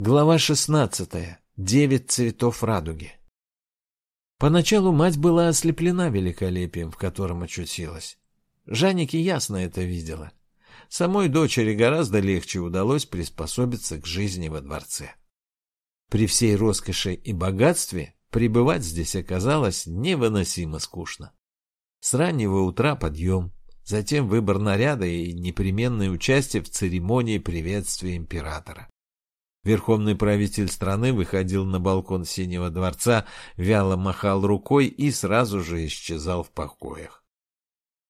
Глава шестнадцатая. Девять цветов радуги. Поначалу мать была ослеплена великолепием, в котором очутилась. Жанеке ясно это видела. Самой дочери гораздо легче удалось приспособиться к жизни во дворце. При всей роскоши и богатстве пребывать здесь оказалось невыносимо скучно. С раннего утра подъем, затем выбор наряда и непременное участие в церемонии приветствия императора. Верховный правитель страны выходил на балкон Синего дворца, вяло махал рукой и сразу же исчезал в покоях.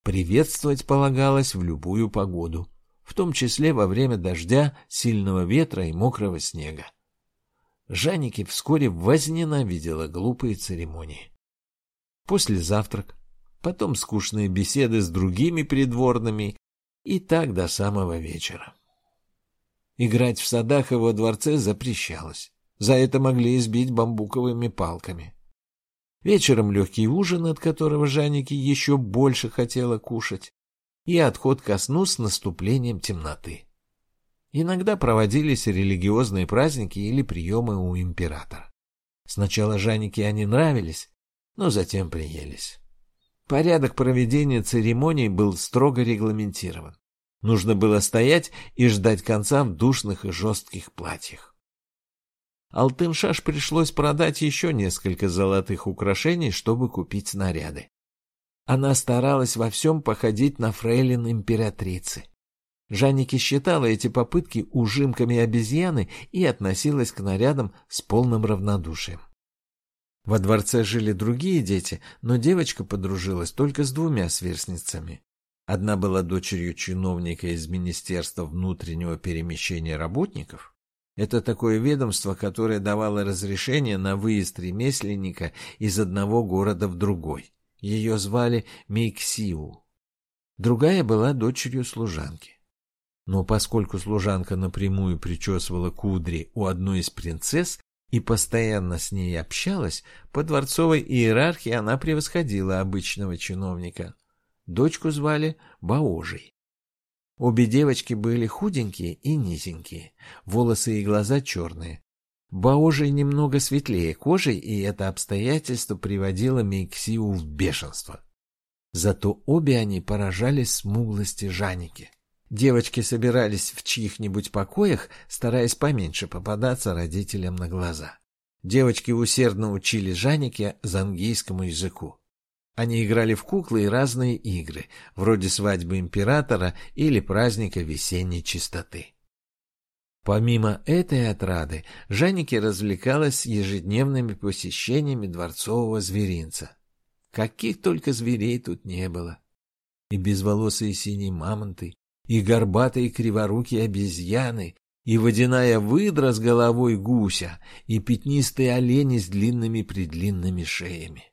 Приветствовать полагалось в любую погоду, в том числе во время дождя, сильного ветра и мокрого снега. Жанеке вскоре возненавидела глупые церемонии. После завтрак, потом скучные беседы с другими придворными и так до самого вечера. Играть в садах и во дворце запрещалось. За это могли избить бамбуковыми палками. Вечером легкий ужин, от которого Жанеке еще больше хотела кушать, и отход ко сну с наступлением темноты. Иногда проводились религиозные праздники или приемы у императора. Сначала Жанеке они нравились, но затем приелись. Порядок проведения церемоний был строго регламентирован. Нужно было стоять и ждать конца в душных и жестких платьях. Алтыншаш пришлось продать еще несколько золотых украшений, чтобы купить наряды. Она старалась во всем походить на фрейлин императрицы. Жанники считала эти попытки ужимками обезьяны и относилась к нарядам с полным равнодушием. Во дворце жили другие дети, но девочка подружилась только с двумя сверстницами. Одна была дочерью чиновника из Министерства внутреннего перемещения работников. Это такое ведомство, которое давало разрешение на выезд ремесленника из одного города в другой. Ее звали Мейксиу. Другая была дочерью служанки. Но поскольку служанка напрямую причесывала кудри у одной из принцесс и постоянно с ней общалась, по дворцовой иерархии она превосходила обычного чиновника. Дочку звали Баожей. Обе девочки были худенькие и низенькие, волосы и глаза черные. Баожей немного светлее кожей, и это обстоятельство приводило Мейксиу в бешенство. Зато обе они поражались смуглости Жаники. Девочки собирались в чьих-нибудь покоях, стараясь поменьше попадаться родителям на глаза. Девочки усердно учили Жанике зангийскому языку. Они играли в куклы и разные игры, вроде свадьбы императора или праздника весенней чистоты. Помимо этой отрады, Жанеке развлекалась ежедневными посещениями дворцового зверинца. Каких только зверей тут не было. И безволосые синие мамонты, и горбатые криворукие обезьяны, и водяная выдра с головой гуся, и пятнистые олени с длинными-предлинными шеями.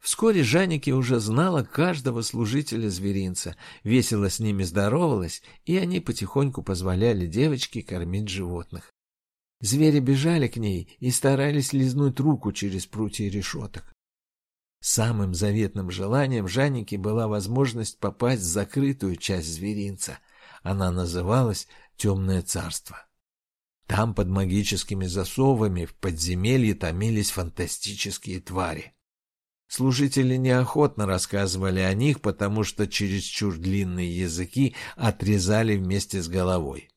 Вскоре Жанеке уже знала каждого служителя зверинца, весело с ними здоровалась, и они потихоньку позволяли девочке кормить животных. Звери бежали к ней и старались лизнуть руку через прутья решеток. Самым заветным желанием Жанеки была возможность попасть в закрытую часть зверинца. Она называлась «Темное царство». Там под магическими засовами в подземелье томились фантастические твари. Служители неохотно рассказывали о них, потому что чересчур длинные языки отрезали вместе с головой.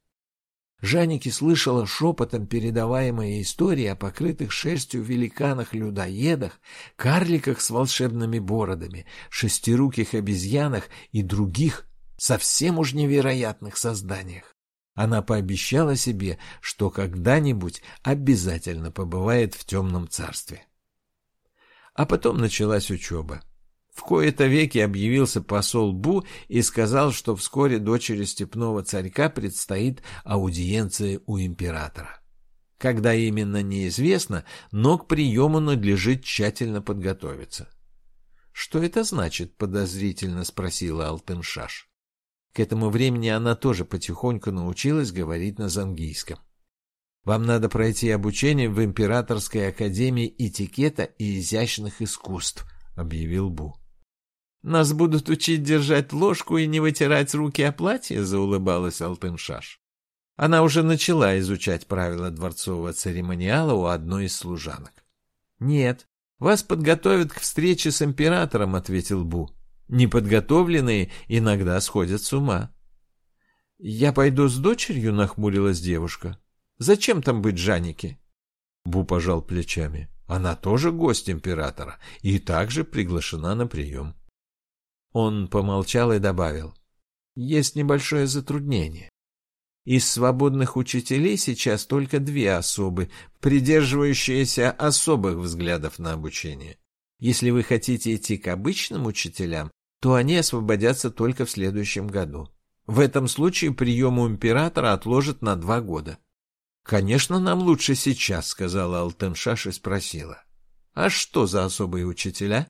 Жанеки слышала шепотом передаваемые истории о покрытых шерстью великанах-людоедах, карликах с волшебными бородами, шестируких обезьянах и других совсем уж невероятных созданиях. Она пообещала себе, что когда-нибудь обязательно побывает в темном царстве. А потом началась учеба. В кои-то веки объявился посол Бу и сказал, что вскоре дочери степного царька предстоит аудиенция у императора. Когда именно неизвестно, но к приему надлежит тщательно подготовиться. «Что это значит?» — подозрительно спросила Алтыншаш. К этому времени она тоже потихоньку научилась говорить на зангийском. Вам надо пройти обучение в Императорской академии этикета и изящных искусств, объявил Бу. Нас будут учить держать ложку и не вытирать руки о платье, заулыбалась Алтыншаш. Она уже начала изучать правила дворцового церемониала у одной из служанок. «Нет, вас подготовят к встрече с императором», — ответил Бу. «Неподготовленные иногда сходят с ума». «Я пойду с дочерью», — нахмурилась девушка. «Зачем там быть Жаннике?» Бу пожал плечами. «Она тоже гость императора и также приглашена на прием». Он помолчал и добавил. «Есть небольшое затруднение. Из свободных учителей сейчас только две особы, придерживающиеся особых взглядов на обучение. Если вы хотите идти к обычным учителям, то они освободятся только в следующем году. В этом случае прием у императора отложат на два года. «Конечно, нам лучше сейчас», — сказала Алтеншаш и спросила. «А что за особые учителя?»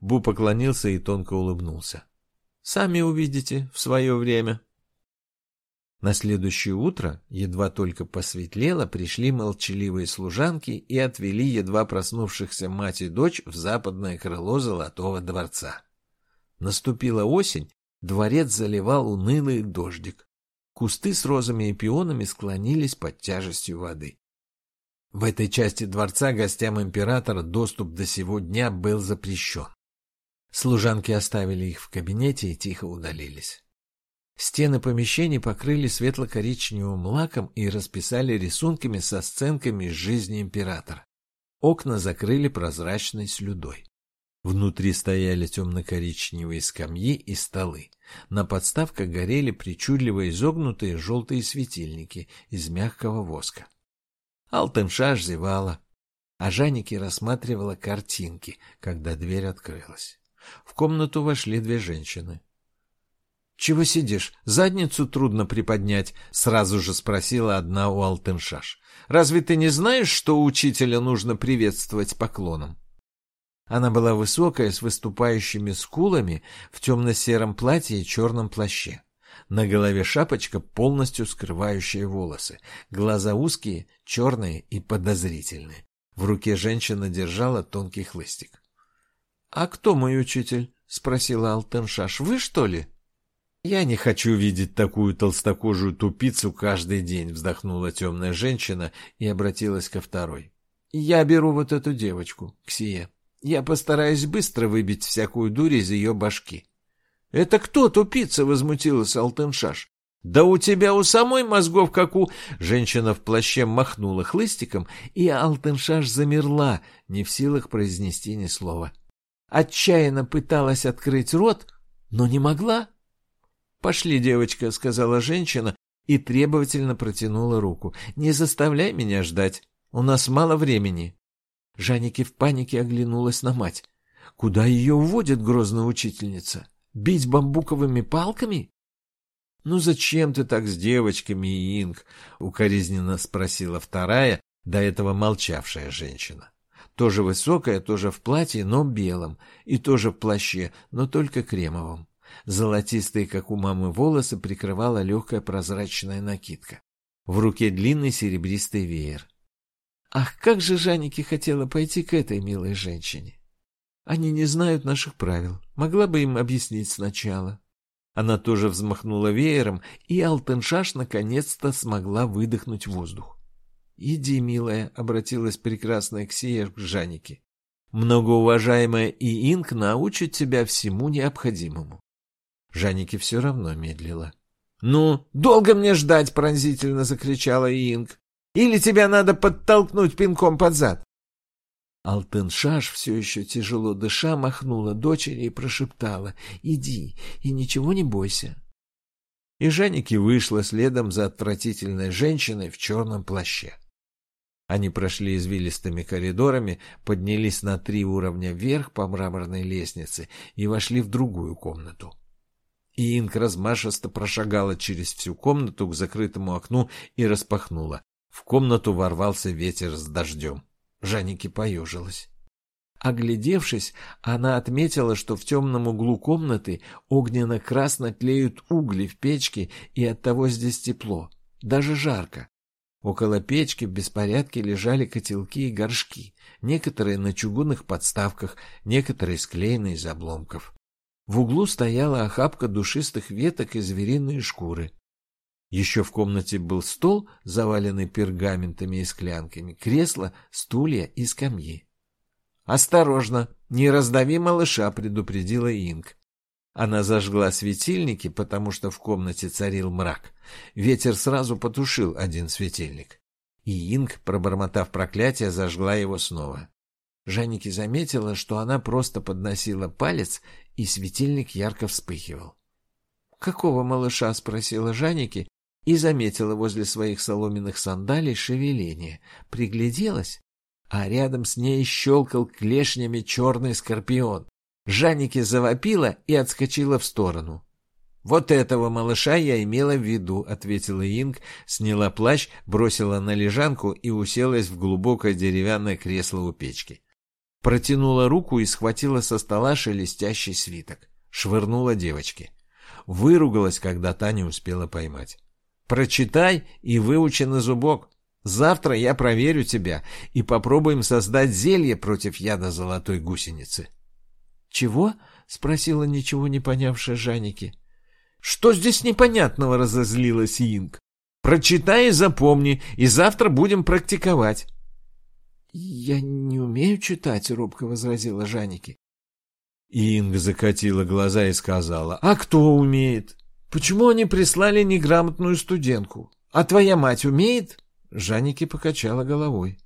Бу поклонился и тонко улыбнулся. «Сами увидите в свое время». На следующее утро, едва только посветлело, пришли молчаливые служанки и отвели едва проснувшихся мать и дочь в западное крыло Золотого дворца. Наступила осень, дворец заливал унылый дождик. Кусты с розами и пионами склонились под тяжестью воды. В этой части дворца гостям императора доступ до сего дня был запрещен. Служанки оставили их в кабинете и тихо удалились. Стены помещений покрыли светло-коричневым лаком и расписали рисунками со сценками из жизни императора. Окна закрыли прозрачной слюдой. Внутри стояли темно-коричневые скамьи и столы. На подставках горели причудливо изогнутые желтые светильники из мягкого воска. Алтеншаш зевала, а Жанники рассматривала картинки, когда дверь открылась. В комнату вошли две женщины. «Чего сидишь? Задницу трудно приподнять», — сразу же спросила одна у Алтеншаш. «Разве ты не знаешь, что учителя нужно приветствовать поклоном?» Она была высокая, с выступающими скулами, в темно-сером платье и черном плаще. На голове шапочка, полностью скрывающая волосы. Глаза узкие, черные и подозрительные. В руке женщина держала тонкий хлыстик. — А кто мой учитель? — спросила Алтеншаш. — Вы, что ли? — «Я не хочу видеть такую толстокожую тупицу каждый день», — вздохнула темная женщина и обратилась ко второй. «Я беру вот эту девочку, Ксия. Я постараюсь быстро выбить всякую дурь из ее башки». «Это кто тупица?» — возмутилась Алтеншаш. «Да у тебя у самой мозгов, как у...» Женщина в плаще махнула хлыстиком, и Алтеншаш замерла, не в силах произнести ни слова. Отчаянно пыталась открыть рот, но не могла. «Пошли, девочка», — сказала женщина и требовательно протянула руку. «Не заставляй меня ждать. У нас мало времени». Жанеки в панике оглянулась на мать. «Куда ее уводит грозная учительница? Бить бамбуковыми палками?» «Ну зачем ты так с девочками, Инг?» — укоризненно спросила вторая, до этого молчавшая женщина. Тоже высокая, тоже в платье, но белом, и тоже в плаще, но только кремовом. Золотистые, как у мамы, волосы прикрывала легкая прозрачная накидка. В руке длинный серебристый веер. Ах, как же Жанеке хотела пойти к этой милой женщине! Они не знают наших правил. Могла бы им объяснить сначала. Она тоже взмахнула веером, и Алтеншаш наконец-то смогла выдохнуть воздух. «Иди, милая», — обратилась прекрасная Ксия к Жанеке. «Многоуважаемая Иинг научит тебя всему необходимому. Жанеке все равно медлила. «Ну, долго мне ждать!» — пронзительно закричала Инг. «Или тебя надо подтолкнуть пинком под зад!» Алтеншаш, все еще тяжело дыша, махнула дочери и прошептала «Иди и ничего не бойся». И Жанеке вышла следом за отвратительной женщиной в черном плаще. Они прошли извилистыми коридорами, поднялись на три уровня вверх по мраморной лестнице и вошли в другую комнату. И Инг размашисто прошагала через всю комнату к закрытому окну и распахнула. В комнату ворвался ветер с дождем. Жанеке поежилась. Оглядевшись, она отметила, что в темном углу комнаты огненно-красно тлеют угли в печке, и оттого здесь тепло, даже жарко. Около печки в беспорядке лежали котелки и горшки, некоторые на чугунных подставках, некоторые склеенные из обломков. В углу стояла охапка душистых веток и звериные шкуры. Еще в комнате был стол, заваленный пергаментами и склянками, кресло, стулья и скамьи. «Осторожно, не раздави малыша», — предупредила Инг. Она зажгла светильники, потому что в комнате царил мрак. Ветер сразу потушил один светильник. И Инг, пробормотав проклятие, зажгла его снова. Жанники заметила, что она просто подносила палец, и светильник ярко вспыхивал. «Какого малыша?» — спросила Жанники и заметила возле своих соломенных сандалий шевеление. Пригляделась, а рядом с ней щелкал клешнями черный скорпион. Жанники завопила и отскочила в сторону. «Вот этого малыша я имела в виду», — ответила Инг, сняла плащ, бросила на лежанку и уселась в глубокое деревянное кресло у печки. Протянула руку и схватила со стола шелестящий свиток. Швырнула девочке. Выругалась, когда Таня успела поймать. «Прочитай и выучи на зубок. Завтра я проверю тебя и попробуем создать зелье против яда золотой гусеницы». «Чего?» — спросила ничего не понявшая Жаники. «Что здесь непонятного?» — разозлилась Инг. «Прочитай и запомни, и завтра будем практиковать». «Я не умею читать», — робко возразила Жаники. Инг закатила глаза и сказала, «А кто умеет? Почему они прислали неграмотную студентку? А твоя мать умеет?» Жаники покачала головой.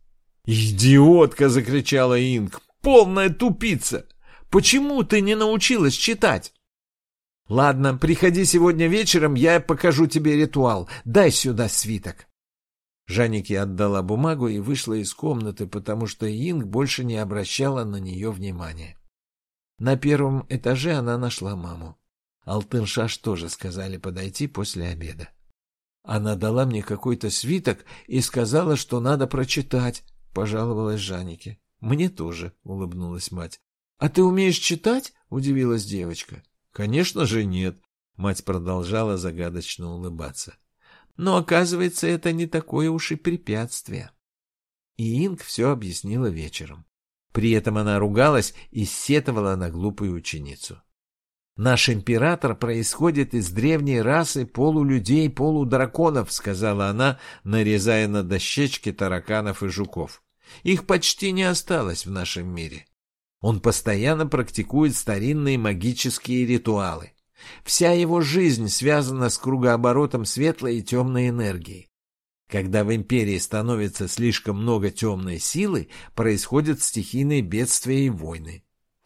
«Идиотка!» — закричала Инг. «Полная тупица! Почему ты не научилась читать?» «Ладно, приходи сегодня вечером, я покажу тебе ритуал. Дай сюда свиток». Жанеке отдала бумагу и вышла из комнаты, потому что Инг больше не обращала на нее внимания. На первом этаже она нашла маму. Алтын-Шаш тоже сказали подойти после обеда. Она дала мне какой-то свиток и сказала, что надо прочитать, — пожаловалась Жанеке. — Мне тоже, — улыбнулась мать. — А ты умеешь читать? — удивилась девочка. — Конечно же нет, — мать продолжала загадочно улыбаться. Но, оказывается, это не такое уж и препятствие. И Инг все объяснила вечером. При этом она ругалась и сетовала на глупую ученицу. «Наш император происходит из древней расы полулюдей, полудраконов», — сказала она, нарезая на дощечке тараканов и жуков. «Их почти не осталось в нашем мире. Он постоянно практикует старинные магические ритуалы. Вся его жизнь связана с кругооборотом светлой и темной энергии. Когда в империи становится слишком много темной силы, происходят стихийные бедствия и войны.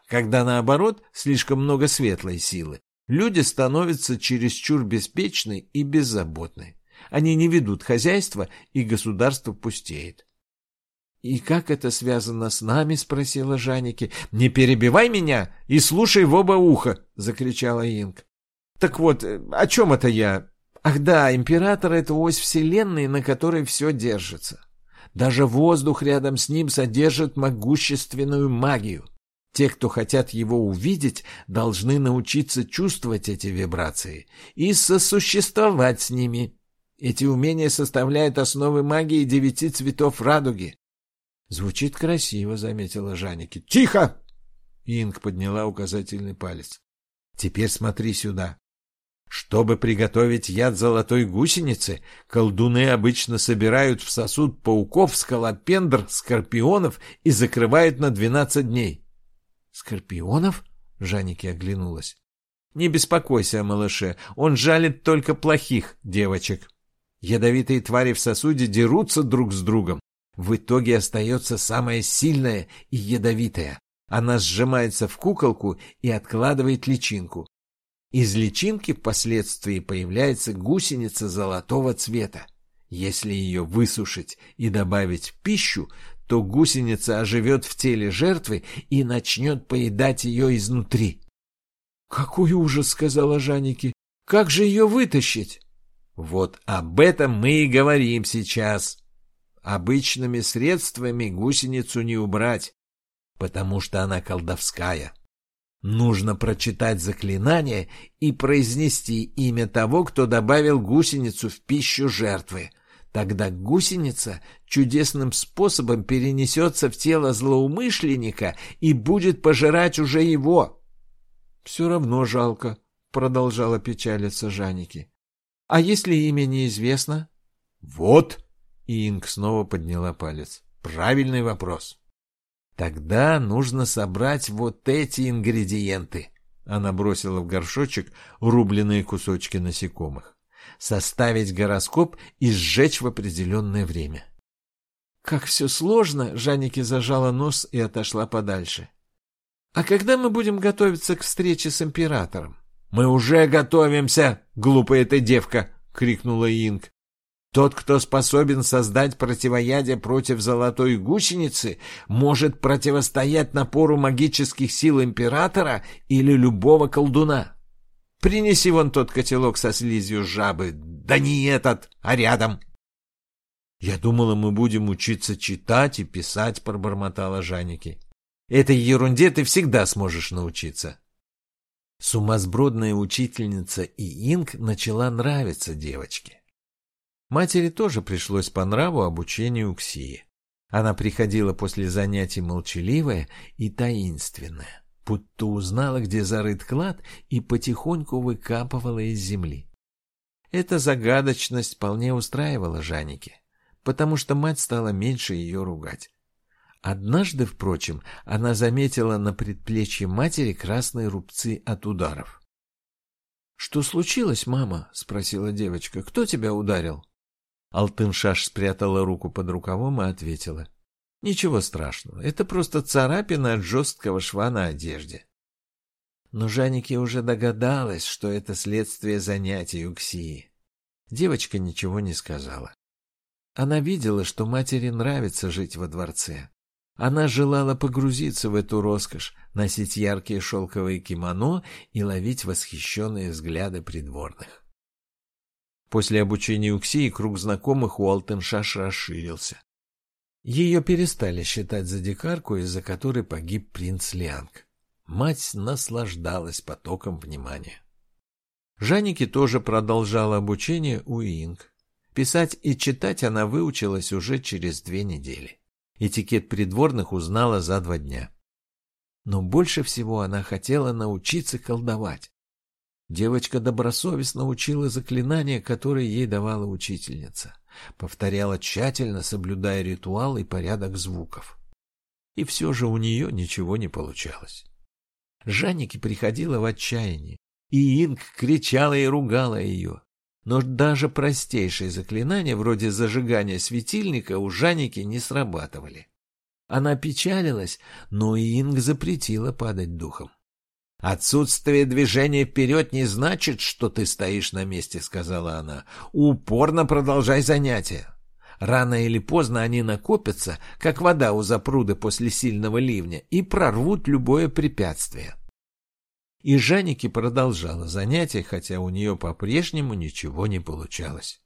Когда, наоборот, слишком много светлой силы, люди становятся чересчур беспечны и беззаботны. Они не ведут хозяйство, и государство пустеет. «И как это связано с нами?» — спросила Жанеки. «Не перебивай меня и слушай в оба уха!» — закричала Инг. Так вот, э, о чем это я? Ах да, император — это ось вселенной, на которой все держится. Даже воздух рядом с ним содержит могущественную магию. Те, кто хотят его увидеть, должны научиться чувствовать эти вибрации и сосуществовать с ними. Эти умения составляют основы магии девяти цветов радуги. Звучит красиво, заметила Жанеки. Тихо! Инг подняла указательный палец. Теперь смотри сюда. Чтобы приготовить яд золотой гусеницы, колдуны обычно собирают в сосуд пауков, скалопендр, скорпионов и закрывают на двенадцать дней. «Скорпионов?» — Жанеки оглянулась. «Не беспокойся о малыше, он жалит только плохих девочек. Ядовитые твари в сосуде дерутся друг с другом. В итоге остается самая сильная и ядовитая. Она сжимается в куколку и откладывает личинку. Из личинки впоследствии появляется гусеница золотого цвета. Если ее высушить и добавить в пищу, то гусеница оживет в теле жертвы и начнет поедать ее изнутри. — Какой ужас! — сказала Жанеки. — Как же ее вытащить? — Вот об этом мы и говорим сейчас. Обычными средствами гусеницу не убрать, потому что она колдовская. Нужно прочитать заклинание и произнести имя того, кто добавил гусеницу в пищу жертвы. Тогда гусеница чудесным способом перенесется в тело злоумышленника и будет пожирать уже его. — Все равно жалко, — продолжала печалиться Жаники. А если имя неизвестно? Вот. Инг снова подняла палец. Правильный вопрос. Тогда нужно собрать вот эти ингредиенты. Она бросила в горшочек рубленые кусочки насекомых. Составить гороскоп и сжечь в определенное время. Как все сложно, Жанеке зажала нос и отошла подальше. А когда мы будем готовиться к встрече с императором? Мы уже готовимся, глупая ты девка, крикнула Инг. Тот, кто способен создать противоядие против золотой гусеницы, может противостоять напору магических сил императора или любого колдуна. Принеси вон тот котелок со слизью жабы. Да не этот, а рядом. Я думала, мы будем учиться читать и писать, пробормотала Жанеки. Этой ерунде ты всегда сможешь научиться. Сумасбродная учительница и Инг начала нравиться девочке. Матери тоже пришлось по нраву обучению Ксии. Она приходила после занятий молчаливая и таинственная, будто узнала, где зарыт клад, и потихоньку выкапывала из земли. Эта загадочность вполне устраивала Жанеке, потому что мать стала меньше ее ругать. Однажды, впрочем, она заметила на предплечье матери красные рубцы от ударов. — Что случилось, мама? — спросила девочка. — Кто тебя ударил? Алтыншаш спрятала руку под рукавом и ответила. — Ничего страшного, это просто царапина от жесткого шва на одежде. Но Жанеке уже догадалась, что это следствие занятий у Ксии. Девочка ничего не сказала. Она видела, что матери нравится жить во дворце. Она желала погрузиться в эту роскошь, носить яркие шелковые кимоно и ловить восхищенные взгляды придворных. После обучения у Ксии круг знакомых у Алтеншаш расширился. Ее перестали считать за дикарку, из-за которой погиб принц Лианг. Мать наслаждалась потоком внимания. Жанеке тоже продолжала обучение у Инг. Писать и читать она выучилась уже через две недели. Этикет придворных узнала за два дня. Но больше всего она хотела научиться колдовать. Девочка добросовестно учила заклинания, которые ей давала учительница. Повторяла тщательно, соблюдая ритуал и порядок звуков. И все же у нее ничего не получалось. Жаннике приходила в отчаяние, и Инг кричала и ругала ее. Но даже простейшие заклинания, вроде зажигания светильника, у Жанники не срабатывали. Она печалилась, но Инг запретила падать духом. «Отсутствие движения вперед не значит, что ты стоишь на месте», — сказала она. «Упорно продолжай занятия. Рано или поздно они накопятся, как вода у запруды после сильного ливня, и прорвут любое препятствие. И Жанеке продолжала занятия, хотя у нее по-прежнему ничего не получалось.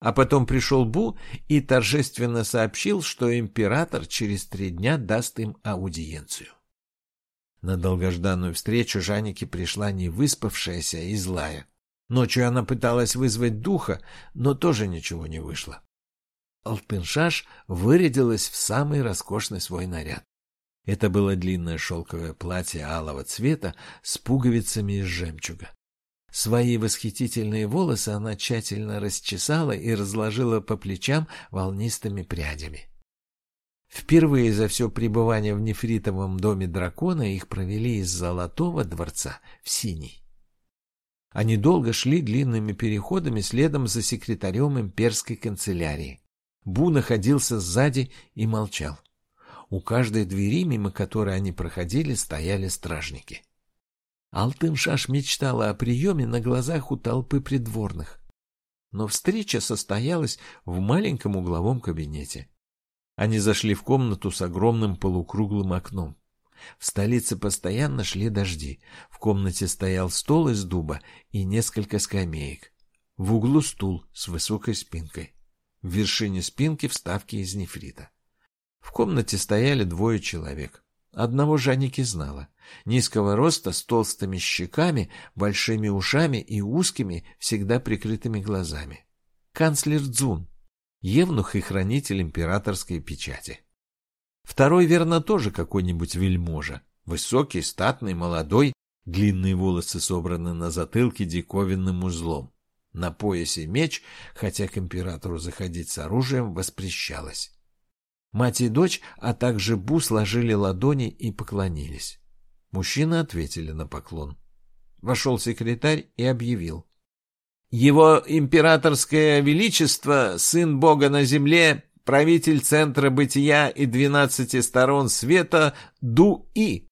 А потом пришел Бу и торжественно сообщил, что император через три дня даст им аудиенцию. На долгожданную встречу Жанеке пришла невыспавшаяся и злая. Ночью она пыталась вызвать духа, но тоже ничего не вышло. Алтыншаш вырядилась в самый роскошный свой наряд. Это было длинное шелковое платье алого цвета с пуговицами из жемчуга. Свои восхитительные волосы она тщательно расчесала и разложила по плечам волнистыми прядями. Впервые за все пребывание в нефритовом доме дракона их провели из золотого дворца в синий. Они долго шли длинными переходами следом за секретарем имперской канцелярии. Бу находился сзади и молчал. У каждой двери, мимо которой они проходили, стояли стражники. Алтын-Шаш мечтала о приеме на глазах у толпы придворных. Но встреча состоялась в маленьком угловом кабинете. Они зашли в комнату с огромным полукруглым окном. В столице постоянно шли дожди. В комнате стоял стол из дуба и несколько скамеек. В углу стул с высокой спинкой. В вершине спинки вставки из нефрита. В комнате стояли двое человек. Одного Жанники знала. Низкого роста, с толстыми щеками, большими ушами и узкими, всегда прикрытыми глазами. Канцлер Дзун, евнух и хранитель императорской печати. Второй, верно, тоже какой-нибудь вельможа. Высокий, статный, молодой, длинные волосы собраны на затылке диковинным узлом. На поясе меч, хотя к императору заходить с оружием воспрещалось. Мать и дочь, а также Бу сложили ладони и поклонились. Мужчины ответили на поклон. Вошел секретарь и объявил. Его императорское величество, сын бога на земле, правитель центра бытия и двенадцати сторон света Ду-И,